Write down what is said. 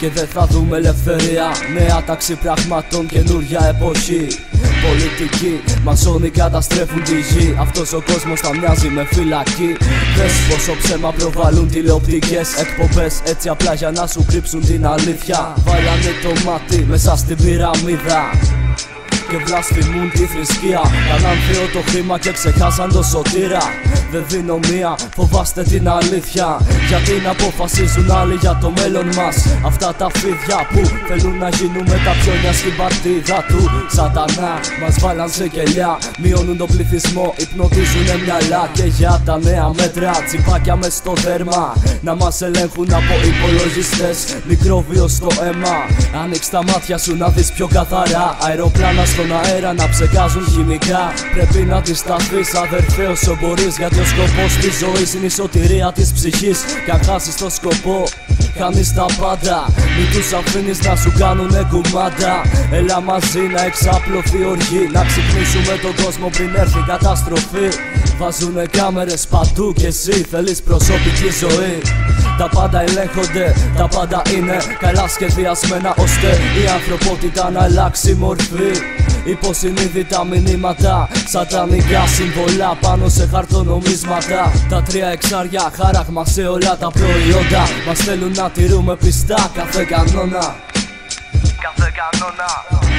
Και δεν θα δούμε ελευθερία. Νέα τάξη πραγμάτων καινούρια εποχή. Πολιτικοί μασόνοι καταστρέφουν τη γη. Αυτός ο κόσμος θα μοιάζει με φυλακή. Δες πόσο ψέμα προβάλλουν τηλεοπτικές εκπομπές. Έτσι απλά για να σου κρύψουν την αλήθεια. Βάλανε το μάτι μέσα στην πυραμίδα και βλασφημούν τη θρησκεία. Κάναν θεό το χρήμα και ξεχάσαν το σωτήρα. Δεν δίνω μία, φοβάστε την αλήθεια. Γιατί να αποφασίζουν άλλοι για το μέλλον μας; Αυτά τα φίδια που θέλουν να γίνουμε τα πιόνια στην παρτίδα του. Σατανά Μας βάλαν σε κελιά, μειώνουν τον πληθυσμό Υπνοτίζουνε μυαλά. Και για τα νέα μέτρα Τσιπάκια μες στο δέρμα. Να μας ελέγχουν από υπολογιστές. Μικρόβιο στο αίμα. Άνοιξ τα μάτια σου να δεις πιο καθαρά. Αεροπλάνα στον αέρα να ψεκάζουν χημικά Πρέπει να τη σταθείς αδερφέ όσο μπορείς. Γιατί ο σκοπός της ζωής είναι η σωτηρία της ψυχής. Κι αν χάσεις το σκοπό, χάνει τα πάντα. Μην τους αφήνεις να σου κάνουνε κουμάντα. Έλα μαζί να εξαπλωθεί οργή. Να ξυπνήσουμε τον κόσμο πριν έρθει η καταστροφή. Βάζουνε κάμερες παντού και εσύ θέλεις προσωπική ζωή. Τα πάντα ελέγχονται, τα πάντα είναι καλά σχεδιασμένα ώστε η ανθρωπότητα να αλλάξει μορφή. Υποσυνείδητα μηνύματα, σατανικά συμβολά πάνω σε χαρτονομίσματα. Τα τρία εξάρια χάραγμα σε όλα τα προϊόντα. Μας θέλουν να τηρούμε πιστά κάθε κανόνα. Κάθε κανόνα.